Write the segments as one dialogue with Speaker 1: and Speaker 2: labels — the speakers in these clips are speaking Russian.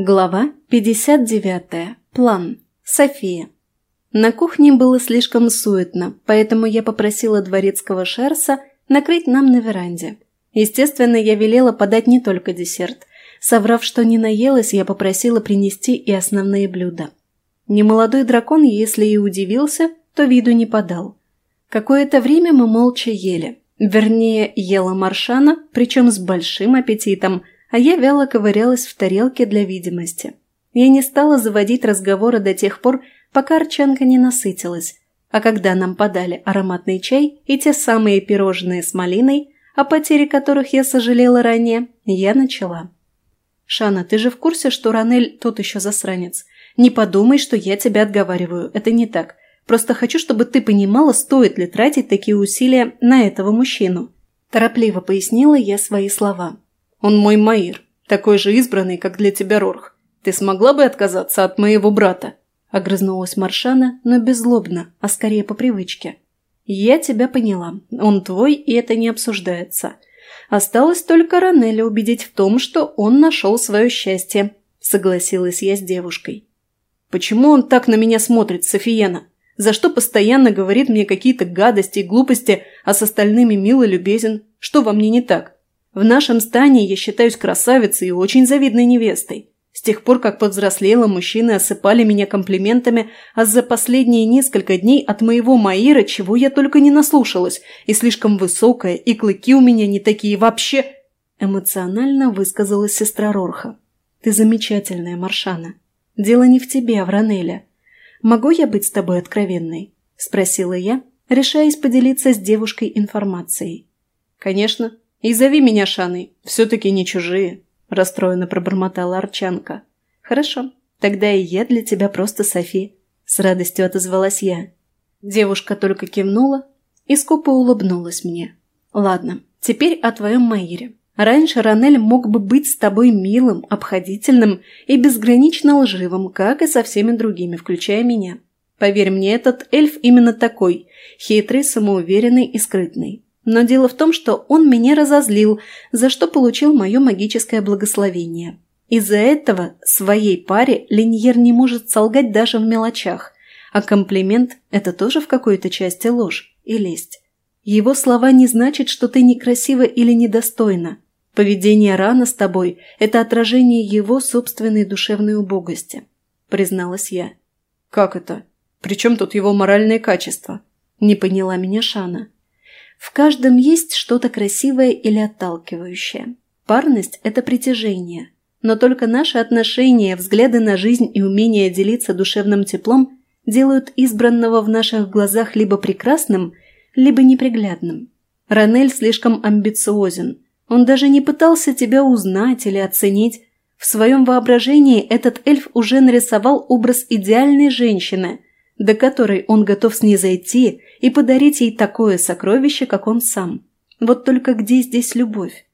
Speaker 1: Глава 59. План. София. На кухне было слишком суетно, поэтому я попросила дворецкого Шерса накрыть нам на веранде. Естественно, я велела подать не только десерт. Соврав, что не наелась, я попросила принести и основные блюда. Немолодой дракон, если и удивился, то виду не подал. Какое-то время мы молча ели. Вернее, ела Маршана, причем с большим аппетитом – а я вяло ковырялась в тарелке для видимости. Я не стала заводить разговоры до тех пор, пока Арчанка не насытилась, а когда нам подали ароматный чай и те самые пирожные с малиной, о потере которых я сожалела ранее, я начала. «Шана, ты же в курсе, что Ранель тот еще засранец? Не подумай, что я тебя отговариваю, это не так. Просто хочу, чтобы ты понимала, стоит ли тратить такие усилия на этого мужчину». Торопливо пояснила я свои слова. Он мой Маир, такой же избранный, как для тебя Рорх. Ты смогла бы отказаться от моего брата?» Огрызнулась Маршана, но беззлобно, а скорее по привычке. «Я тебя поняла. Он твой, и это не обсуждается. Осталось только Ранеля убедить в том, что он нашел свое счастье», – согласилась я с девушкой. «Почему он так на меня смотрит, Софиена? За что постоянно говорит мне какие-то гадости и глупости, а с остальными мил и любезен? Что во мне не так?» В нашем стане я считаюсь красавицей и очень завидной невестой. С тех пор, как повзрослела, мужчины осыпали меня комплиментами, а за последние несколько дней от моего Маира чего я только не наслушалась, и слишком высокая, и клыки у меня не такие вообще... Эмоционально высказалась сестра Рорха. «Ты замечательная, Маршана. Дело не в тебе, а в Ранеле. Могу я быть с тобой откровенной?» – спросила я, решаясь поделиться с девушкой информацией. «Конечно», «И зови меня Шаной, все-таки не чужие», – расстроенно пробормотала Арчанка. «Хорошо, тогда и я для тебя просто Софи», – с радостью отозвалась я. Девушка только кивнула и скупо улыбнулась мне. «Ладно, теперь о твоем Маире. Раньше Ранель мог бы быть с тобой милым, обходительным и безгранично лживым, как и со всеми другими, включая меня. Поверь мне, этот эльф именно такой – хитрый, самоуверенный и скрытный. Но дело в том, что он меня разозлил, за что получил мое магическое благословение. Из-за этого своей паре Леньер не может солгать даже в мелочах, а комплимент – это тоже в какой-то части ложь и лесть. Его слова не значат, что ты некрасива или недостойна. Поведение рано с тобой – это отражение его собственной душевной убогости, призналась я. Как это? Причем тут его моральные качества? Не поняла меня Шана. В каждом есть что-то красивое или отталкивающее. Парность – это притяжение. Но только наши отношения, взгляды на жизнь и умение делиться душевным теплом делают избранного в наших глазах либо прекрасным, либо неприглядным. Ранель слишком амбициозен. Он даже не пытался тебя узнать или оценить. В своем воображении этот эльф уже нарисовал образ идеальной женщины, до которой он готов снизойти и подарить ей такое сокровище, как он сам. Вот только где здесь любовь?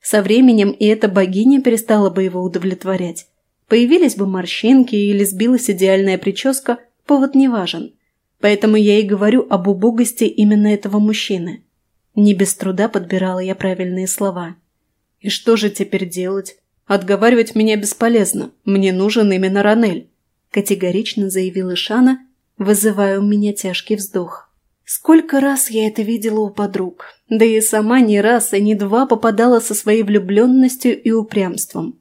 Speaker 1: Со временем и эта богиня перестала бы его удовлетворять. Появились бы морщинки или сбилась идеальная прическа, повод не важен. Поэтому я и говорю об убогости именно этого мужчины. Не без труда подбирала я правильные слова. И что же теперь делать? Отговаривать меня бесполезно. Мне нужен именно Ранель. Категорично заявила Шана, вызывая у меня тяжкий вздох. Сколько раз я это видела у подруг, да и сама не раз и не два попадала со своей влюбленностью и упрямством.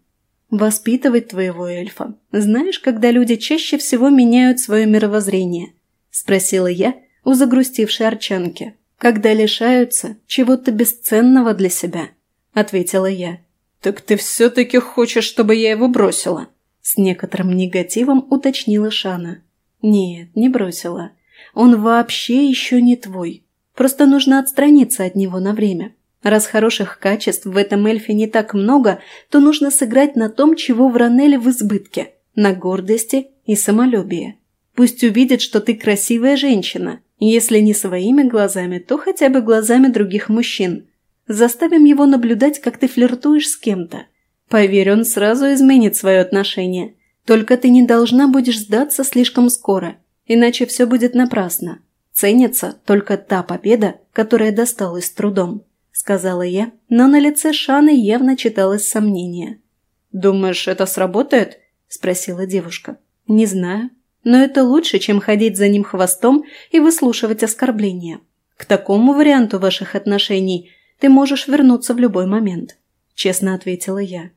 Speaker 1: «Воспитывать твоего эльфа. Знаешь, когда люди чаще всего меняют свое мировоззрение?» – спросила я у загрустившей арчанки. «Когда лишаются чего-то бесценного для себя», – ответила я. «Так ты все-таки хочешь, чтобы я его бросила?» С некоторым негативом уточнила Шана. «Нет, не бросила. Он вообще еще не твой. Просто нужно отстраниться от него на время. Раз хороших качеств в этом эльфе не так много, то нужно сыграть на том, чего в Ранеле в избытке – на гордости и самолюбии. Пусть увидит, что ты красивая женщина, если не своими глазами, то хотя бы глазами других мужчин. Заставим его наблюдать, как ты флиртуешь с кем-то. Поверь, он сразу изменит свое отношение. Только ты не должна будешь сдаться слишком скоро. иначе все будет напрасно. Ценится только та победа, которая досталась трудом», – сказала я, но на лице Шаны явно читалось сомнение. «Думаешь, это сработает?» – спросила девушка. «Не знаю, но это лучше, чем ходить за ним хвостом и выслушивать оскорбления. К такому варианту ваших отношений ты можешь вернуться в любой момент», – честно ответила я.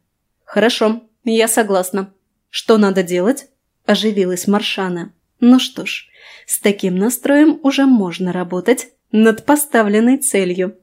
Speaker 1: «Хорошо, я согласна. Что надо делать?» – оживилась Маршана. «Ну что ж, с таким настроем уже можно работать над поставленной целью».